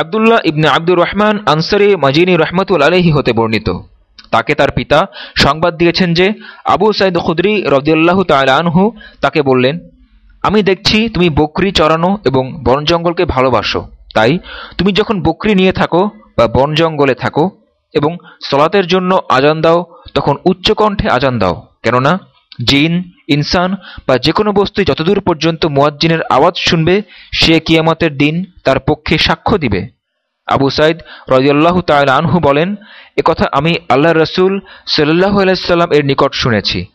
আবদুল্লাহ ইবনে আব্দুর রহমান আনসারি মাজিনী রহমতুল আলহি হতে বর্ণিত। তাকে তার পিতা সংবাদ দিয়েছেন যে আবু সাইদ খুদরি রদিউল্লাহ আনহু তাকে বললেন, আমি দেখছি তুমি বকরি চড়ানো এবং বন জঙ্গলকে ভালোবাসো। তাই তুমি যখন বকরি নিয়ে থাকো বা বন জঙ্গলে থাকো এবং সলাতের জন্য আজান দাও, তখন উচ্চকণ্ঠে আজান দাও। কেননা জিন ইনসান বা যে কোনো বস্তুই যতদূর পর্যন্ত মুয়াজ্জিনের আওয়াজ শুনবে, সে কিয়ামতের দিন তার পক্ষে সাক্ষ্য দিবে। আবু সাইদ রাজিয়াল্লাহ তাল আনহু বলেন একথা আমি আল্লাহ রসুল সাল্লাহ আলাইসাল্লাম এর নিকট শুনেছি।